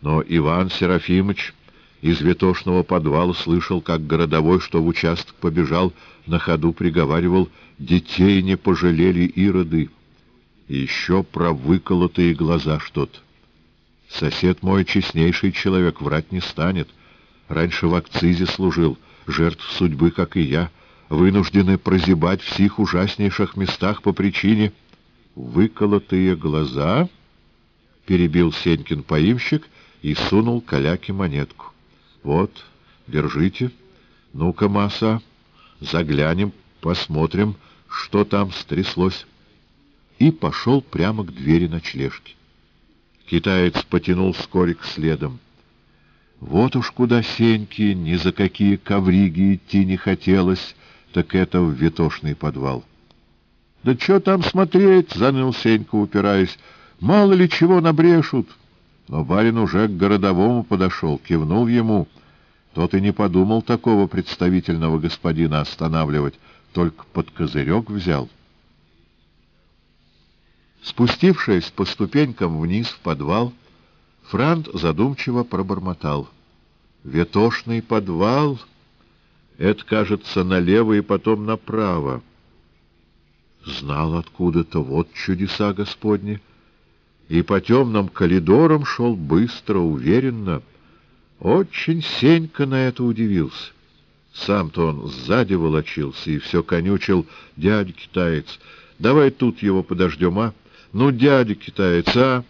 S1: но Иван Серафимович из ветошного подвала слышал, как городовой, что в участок побежал, на ходу приговаривал «Детей не пожалели ироды». И еще про выколотые глаза что-то. Сосед мой честнейший человек, врать не станет. Раньше в акцизе служил, жертв судьбы, как и я, вынуждены прозябать в сих ужаснейших местах по причине «выколотые глаза», — перебил Сенькин поимщик и сунул каляке монетку. Вот, держите. Ну-ка, масса, заглянем, посмотрим, что там стряслось. И пошел прямо к двери ночлежки. Китаец потянул скорик следом. Вот уж куда Сеньки ни за какие ковриги идти не хотелось, так это в ветошный подвал. — Да что там смотреть? — заныл Сенька, упираясь. — Мало ли чего набрешут. — но барин уже к городовому подошел, кивнул ему. Тот и не подумал такого представительного господина останавливать, только под козырек взял. Спустившись по ступенькам вниз в подвал, Франт задумчиво пробормотал. «Ветошный подвал? Это, кажется, налево и потом направо». Знал откуда-то, вот чудеса Господни и по темным коридорам шел быстро, уверенно. Очень Сенька на это удивился. Сам-то он сзади волочился и все конючил. «Дядя китаец, давай тут его подождем, а? Ну, дядя китаец, а?»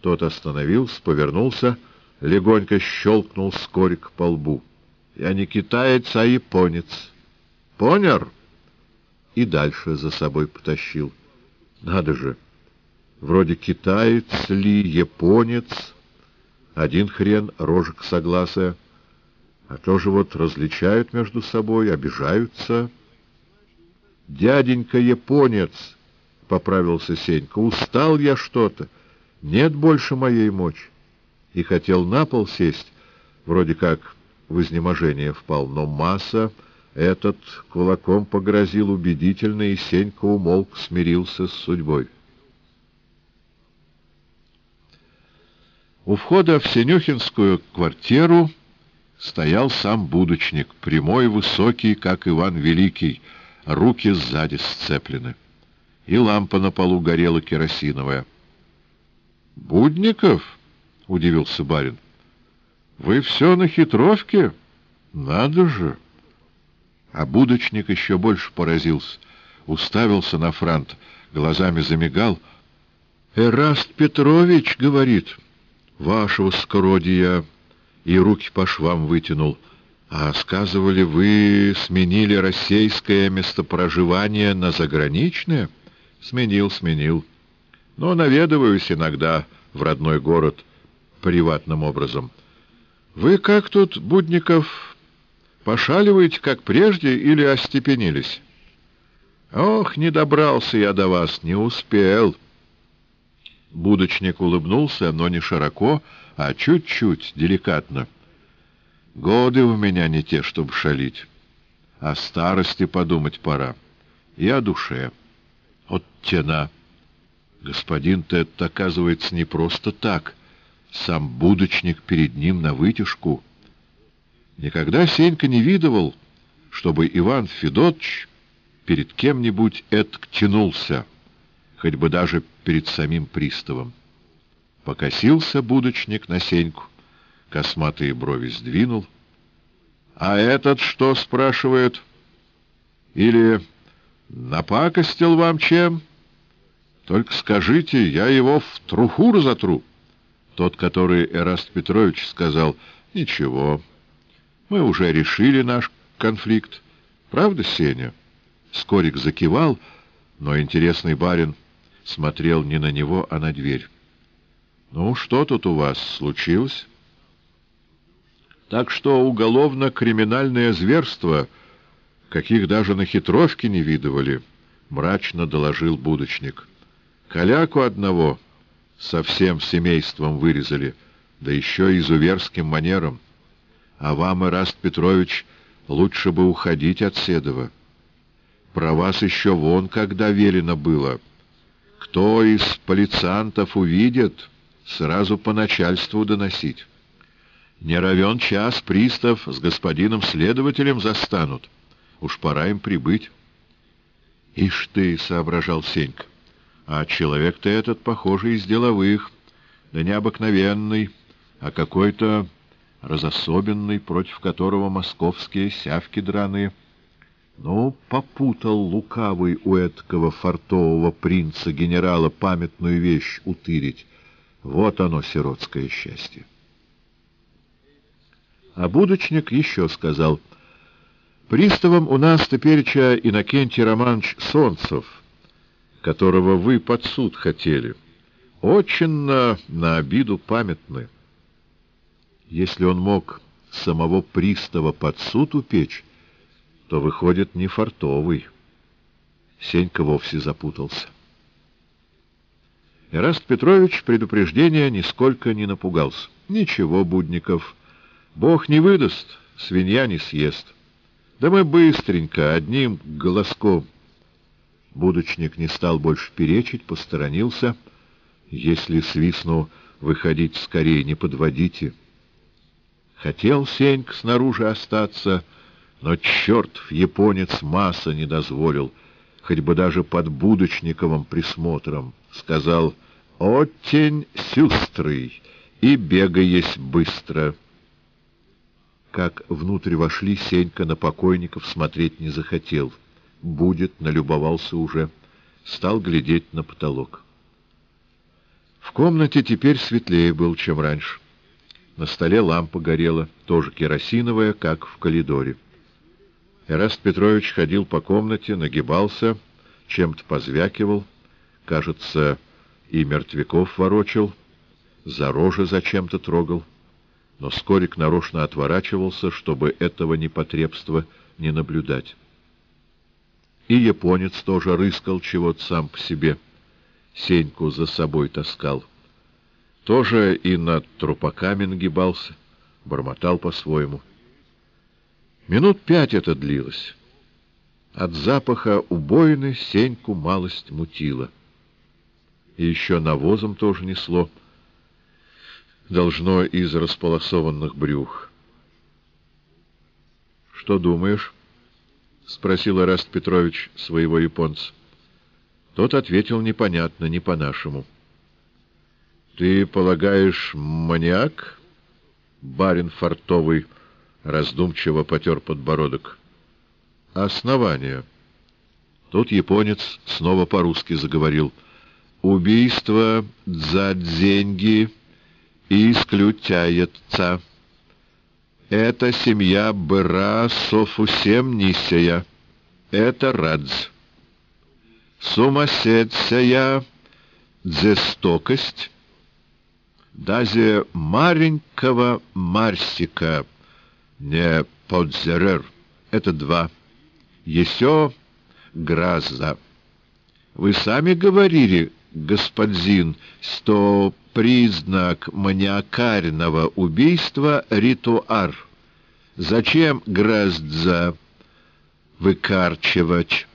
S1: Тот остановился, повернулся, легонько щелкнул скорик по лбу. «Я не китаец, а японец. Понер?» И дальше за собой потащил. «Надо же!» Вроде китаец ли, японец, один хрен, рожек согласия. А тоже вот различают между собой, обижаются. «Дяденька японец», — поправился Сенька, — «устал я что-то, нет больше моей мочи». И хотел на пол сесть, вроде как в изнеможение впал, но масса этот кулаком погрозил убедительно, и Сенька умолк, смирился с судьбой. У входа в Синюхинскую квартиру стоял сам будочник, прямой, высокий, как Иван Великий, руки сзади сцеплены. И лампа на полу горела керосиновая. — Будников? — удивился барин. — Вы все на хитровке? Надо же! А будочник еще больше поразился. Уставился на франт, глазами замигал. — Эраст Петрович, — говорит, — вашего скородия, и руки по швам вытянул. А сказывали, вы сменили российское местопроживание на заграничное? Сменил, сменил. Но наведываюсь иногда в родной город приватным образом. Вы как тут, Будников, пошаливаете, как прежде, или остепенились? Ох, не добрался я до вас, не успел. Будочник улыбнулся, но не широко, а чуть-чуть, деликатно. Годы у меня не те, чтобы шалить. О старости подумать пора. И о душе. От тена. Господин-то это, оказывается, не просто так. Сам будочник перед ним на вытяжку. Никогда Сенька не видывал, чтобы Иван Федотович перед кем-нибудь этк тянулся хоть бы даже перед самим приставом. Покосился будочник на Сеньку, косматые брови сдвинул. — А этот что, спрашивает? Или напакостил вам чем? Только скажите, я его в труху разотру. Тот, который Эраст Петрович сказал, ничего, мы уже решили наш конфликт. Правда, Сеня? Скорик закивал, но интересный барин смотрел не на него, а на дверь. «Ну, что тут у вас случилось?» «Так что уголовно-криминальное зверство, каких даже на хитровке не видывали», — мрачно доложил будочник. «Коляку одного со всем семейством вырезали, да еще изуверским манером. А вам, Ираст Петрович, лучше бы уходить от Седова. Про вас еще вон когда велено было. Кто из полицантов увидит, сразу по начальству доносить. Не равен час пристав с господином следователем застанут. Уж пора им прибыть. Ишь ты, — соображал Сенька, — а человек-то этот, похоже, из деловых, да необыкновенный, а какой-то разособенный, против которого московские сявки драные. Ну, попутал лукавый у эткого фартового принца генерала памятную вещь утырить. Вот оно, сиротское счастье. А будочник еще сказал, «Приставом у нас тепереча Иннокентий Романович Солнцев, которого вы под суд хотели. Очень на, на обиду памятны. Если он мог самого пристава под суд упечь, то, выходит, не фартовый. Сенька вовсе запутался. Эраст Петрович предупреждения нисколько не напугался. Ничего, Будников, Бог не выдаст, свинья не съест. Да мы быстренько, одним голоском. Будочник не стал больше перечить, посторонился. Если свистну, выходить скорее, не подводите. Хотел Сенька снаружи остаться, но чертов японец масса не дозволил, хоть бы даже под Будочниковым присмотром. Сказал «Отень сюстрый» и бегаясь быстро. Как внутрь вошли, Сенька на покойников смотреть не захотел. Будет, налюбовался уже, стал глядеть на потолок. В комнате теперь светлее был, чем раньше. На столе лампа горела, тоже керосиновая, как в коридоре. Эраст Петрович ходил по комнате, нагибался, чем-то позвякивал, кажется, и мертвяков ворочал, за рожи зачем-то трогал. Но Скорик нарочно отворачивался, чтобы этого непотребства не наблюдать. И японец тоже рыскал чего-то сам по себе, Сеньку за собой таскал. Тоже и над трупаками нагибался, бормотал по-своему. Минут пять это длилось. От запаха убойны Сеньку малость мутила. И еще навозом тоже несло. Должно из располосованных брюх. — Что думаешь? — спросил Раст Петрович своего японца. Тот ответил непонятно, не по-нашему. — ты полагаешь, маньяк? Барин фартовый раздумчиво потер подбородок. Основание. Тут японец снова по-русски заговорил. Убийство за деньги исключается. Это семья Быра Софусем Нисея. Это Радз. Сумасшедшая жестокость даже маленького Марсика не подзерер. Это два. Еще граза. Вы сами говорили, господин, что признак маниакального убийства — ритуар. Зачем граздza выкарчивать?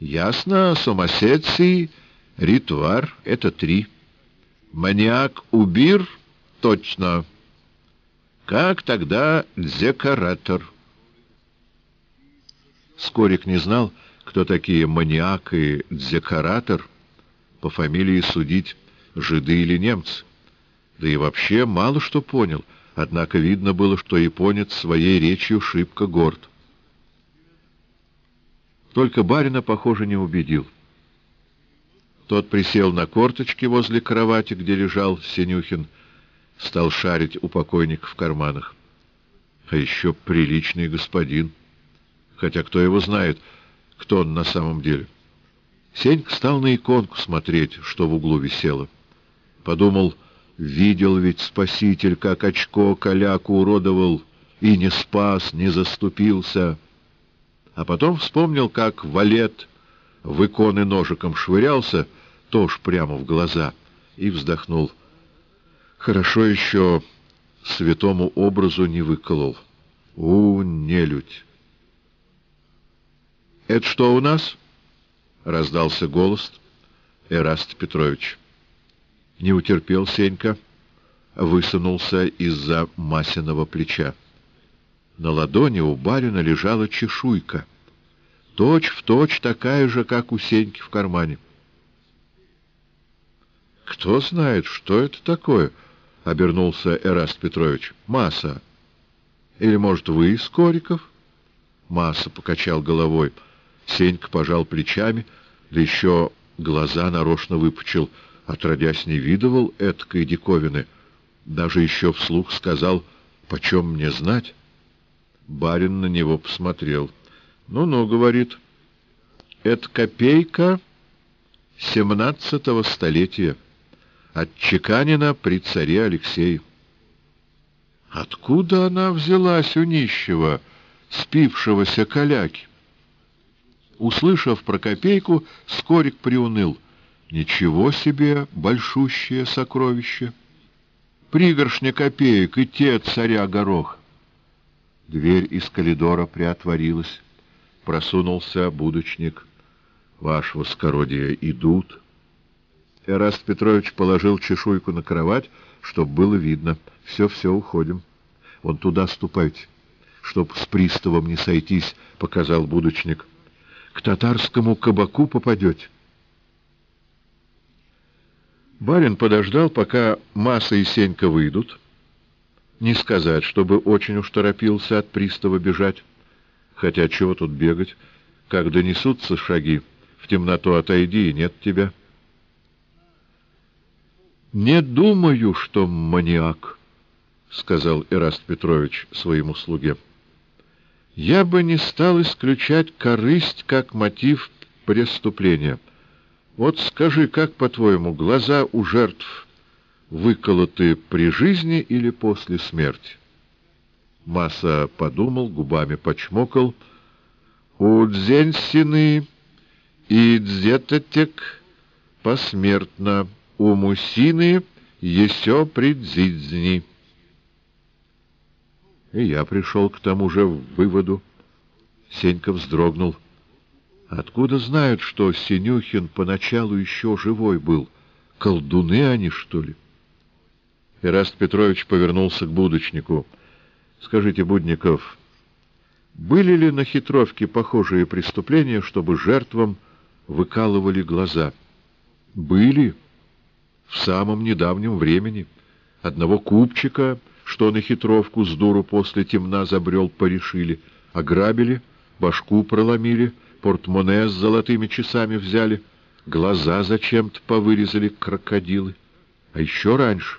S1: Ясно, сумасшедший, ритуар — это три. Маниак убир? Точно. Как тогда декоратор? Скорик не знал, кто такие маниак и декоратор. По фамилии судить, жиды или немцы. Да и вообще мало что понял, однако видно было, что японец своей речью шибко горд. Только барина, похоже, не убедил. Тот присел на корточки возле кровати, где лежал Синюхин, стал шарить у покойника в карманах. А еще приличный господин. Хотя кто его знает, кто он на самом деле. Сенька стал на иконку смотреть, что в углу висело. Подумал, видел ведь спаситель, как очко коляку уродовал, и не спас, не заступился. А потом вспомнил, как валет в иконы ножиком швырялся, тоже прямо в глаза, и вздохнул. Хорошо еще святому образу не выколол. У, нелюдь! — Это что у нас? — раздался голос Эраст Петрович. Не утерпел Сенька, высунулся из-за Масиного плеча. На ладони у барина лежала чешуйка, точь в точь такая же, как у Сеньки в кармане. — Кто знает, что это такое? — обернулся Эраст Петрович. — Масса. Или, может, вы, Скориков? Масса покачал головой. Сенька пожал плечами, да еще глаза нарочно выпучил. Отродясь не видывал эткой диковины. Даже еще вслух сказал, почем мне знать? Барин на него посмотрел. «Ну-ну», — говорит, — «это копейка семнадцатого столетия, отчеканена при царе Алексее». Откуда она взялась у нищего, спившегося каляки? Услышав про копейку, Скорик приуныл. Ничего себе большущее сокровище! Пригоршня копеек и те царя горох. Дверь из коридора приотворилась. Просунулся будочник. Ваш воскородие идут. Эраст Петрович положил чешуйку на кровать, чтоб было видно. Все-все, уходим. Вон туда ступайте, чтоб с приставом не сойтись, — показал будочник. К татарскому кабаку попадете. Барин подождал, пока Маса и Сенька выйдут. Не сказать, чтобы очень уж торопился от пристава бежать. Хотя чего тут бегать? Как донесутся шаги, в темноту отойди, и нет тебя. «Не думаю, что маньяк», — сказал Ираст Петрович своему слуге. «Я бы не стал исключать корысть как мотив преступления. Вот скажи, как, по-твоему, глаза у жертв выколоты при жизни или после смерти?» Маса подумал, губами почмокал. «У дзенсины и дзетотек посмертно» у мужчины еще предзидзни. И я пришел к тому же выводу. Сенька вздрогнул. Откуда знают, что Синюхин поначалу еще живой был? Колдуны они, что ли? Ираст Петрович повернулся к будочнику. Скажите, Будников, были ли на хитровке похожие преступления, чтобы жертвам выкалывали глаза? Были в самом недавнем времени. Одного купчика, что на хитровку с дуру после темна забрел, порешили. Ограбили, башку проломили, портмоне с золотыми часами взяли, глаза зачем-то повырезали крокодилы. А еще раньше,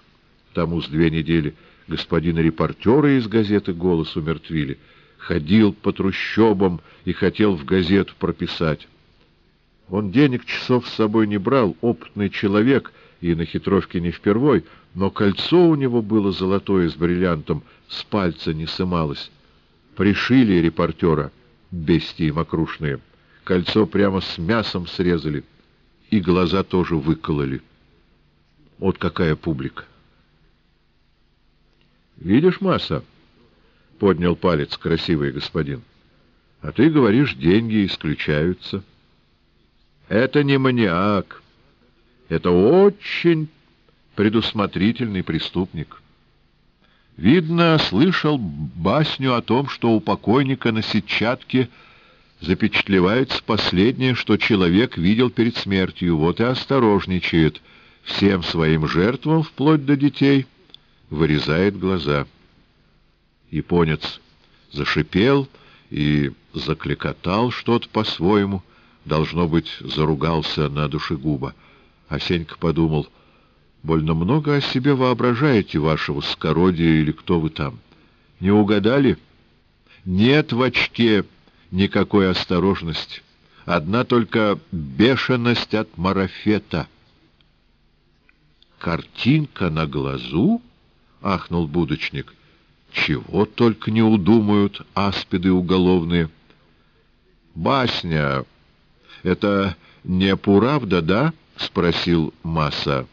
S1: тому с две недели, господина репортера из газеты «Голос» умертвили. Ходил по трущобам и хотел в газету прописать. Он денег часов с собой не брал, опытный человек — и на хитровке не впервой, но кольцо у него было золотое с бриллиантом, с пальца не сымалось. Пришили репортера, бестии мокрушные, кольцо прямо с мясом срезали, и глаза тоже выкололи. Вот какая публика! «Видишь, масса?» — поднял палец красивый господин. «А ты говоришь, деньги исключаются». «Это не маниак». Это очень предусмотрительный преступник. Видно, слышал басню о том, что у покойника на сетчатке запечатлевается последнее, что человек видел перед смертью, вот и осторожничает, всем своим жертвам, вплоть до детей, вырезает глаза. Японец зашипел и закликотал что-то по-своему, должно быть, заругался на душегуба. А Сенька подумал, больно много о себе воображаете, вашего скородия или кто вы там. Не угадали? Нет в очке никакой осторожности. Одна только бешеность от марафета. «Картинка на глазу?» — ахнул будочник. «Чего только не удумают аспиды уголовные!» «Басня! Это не правда, да?» — спросил Маса.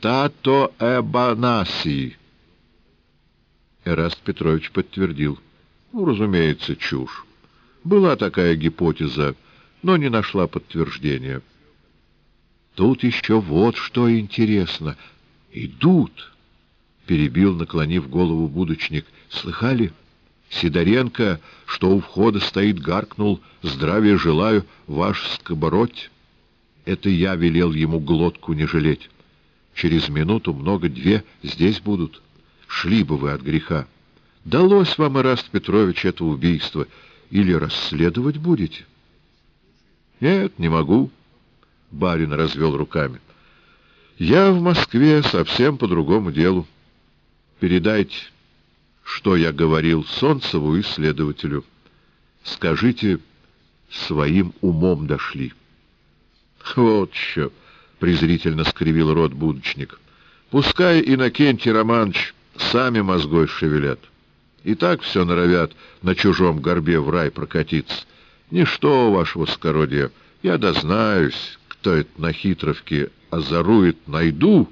S1: «Тато эбанаси!» Эраст Петрович подтвердил. «Ну, разумеется, чушь. Была такая гипотеза, но не нашла подтверждения. Тут еще вот что интересно. Идут, — перебил, наклонив голову будочник. Слыхали? Сидоренко, что у входа стоит, гаркнул. Здравия желаю, ваш скобороть. Это я велел ему глотку не жалеть. Через минуту много-две здесь будут. Шли бы вы от греха. Далось вам, Ираст Петрович, это убийство — или расследовать будете? — Нет, не могу. Барин развел руками. — Я в Москве совсем по другому делу. Передайте, что я говорил Солнцеву и следователю. Скажите, своим умом дошли. — Вот что! — презрительно скривил рот будочник. — Пускай Иннокентий Романович сами мозгой шевелят. — и так все норовят на чужом горбе в рай прокатиться. Ничто, вашего скородия, я дознаюсь, кто это на хитровке озарует, найду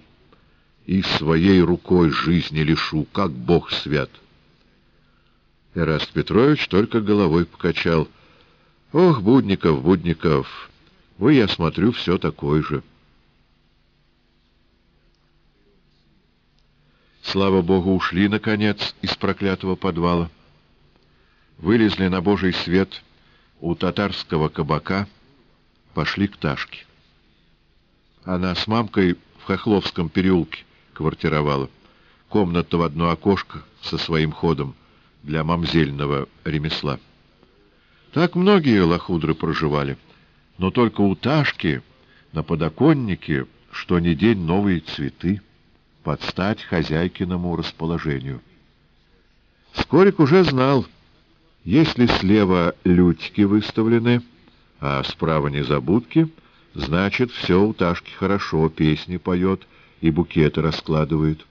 S1: и своей рукой жизни лишу, как бог свят. Эраст Петрович только головой покачал. Ох, Будников, Будников, вы, я смотрю, все такой же. Слава Богу, ушли, наконец, из проклятого подвала. Вылезли на божий свет у татарского кабака, пошли к Ташке. Она с мамкой в Хохловском переулке квартировала. Комната в одно окошко со своим ходом для мамзельного ремесла. Так многие лохудры проживали, но только у Ташки на подоконнике что ни день новые цветы под стать хозяйкиному расположению. Скорик уже знал, если слева лютики выставлены, а справа незабудки, значит, все у Ташки хорошо, песни поет и букеты раскладывает.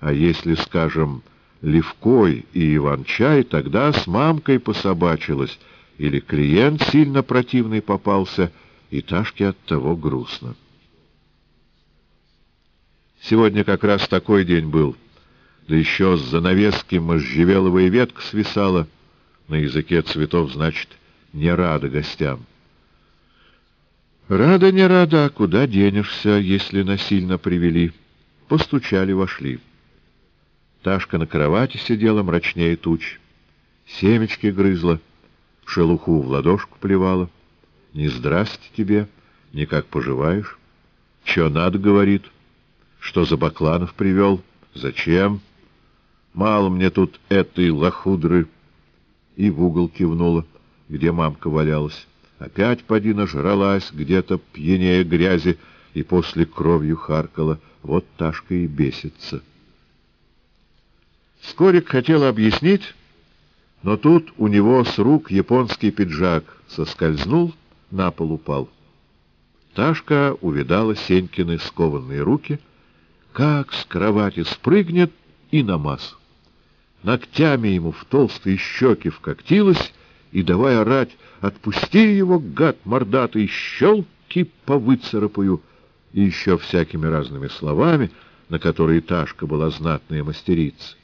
S1: А если, скажем, Левкой и Иван-чай, тогда с мамкой пособачилась, или клиент сильно противный попался, и Ташке от того грустно. Сегодня как раз такой день был. Да еще с занавески можжевеловая ветка свисала. На языке цветов, значит, не рада гостям. Рада, не рада, а куда денешься, если насильно привели? Постучали, вошли. Ташка на кровати сидела мрачнее туч. Семечки грызла, шелуху в ладошку плевала. Не здрасте тебе, не как поживаешь. Че надо, говорит. Что за Бакланов привел? Зачем? Мало мне тут этой лохудры. И в угол кивнула, где мамка валялась. Опять поди нажралась где-то пьянее грязи и после кровью харкала. Вот Ташка и бесится. Скорик хотел объяснить, но тут у него с рук японский пиджак соскользнул, на пол упал. Ташка увидала Сенькины скованные руки — как с кровати спрыгнет и намаз. Ногтями ему в толстые щеки вкоктилась, и, давай орать, «Отпусти его, гад мордатый, щелки повыцарапаю!» и еще всякими разными словами, на которые Ташка была знатная мастерица.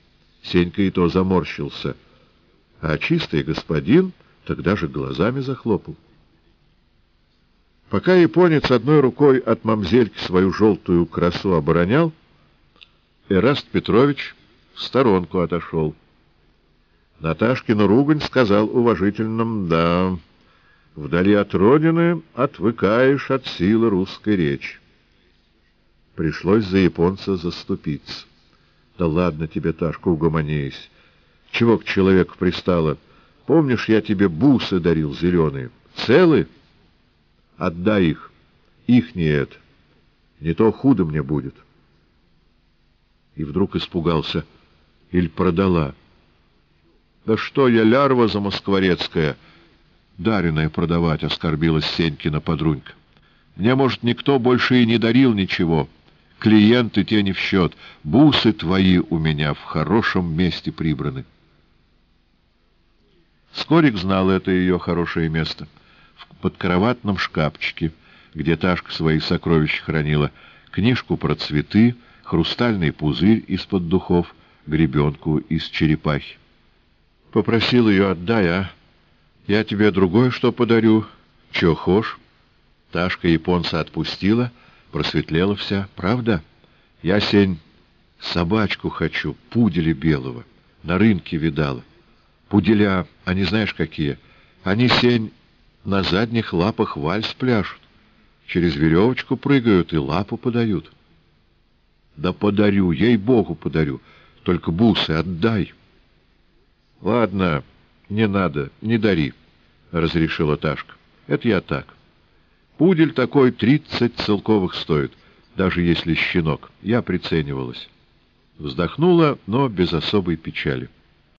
S1: Сенька и то заморщился, а чистый господин тогда же глазами захлопал. Пока японец одной рукой от мамзельки свою желтую красу оборонял, Эраст Петрович в сторонку отошел. Наташкину ругань сказал уважительным «да». Вдали от родины отвыкаешь от силы русской речи. Пришлось за японца заступиться. Да ладно тебе, Ташка, угомонись. Чего к человеку пристало? Помнишь, я тебе бусы дарил зеленые? Целы? Отдай их. Ихнее это. Не то худо мне будет. И вдруг испугался. Иль продала. Да что я, лярва замоскворецкая, дареная продавать, оскорбилась Сенькина подрунька. Мне, может, никто больше и не дарил ничего. Клиенты те не в счет. Бусы твои у меня в хорошем месте прибраны. Скорик знал это ее хорошее место. В подкроватном шкафчике, где Ташка свои сокровища хранила, книжку про цветы, хрустальный пузырь из-под духов, гребенку из черепахи. Попросил ее, отдай, а? Я тебе другое что подарю. Че хошь? Ташка японца отпустила, просветлела вся. Правда? Я, Сень, собачку хочу, пуделя белого. На рынке видала. Пуделя, они знаешь какие? Они, Сень, на задних лапах вальс пляшут. Через веревочку прыгают и лапу подают. Да подарю, ей-богу подарю. Только бусы отдай. Ладно, не надо, не дари, — разрешила Ташка. Это я так. Пудель такой тридцать целковых стоит, даже если щенок. Я приценивалась. Вздохнула, но без особой печали.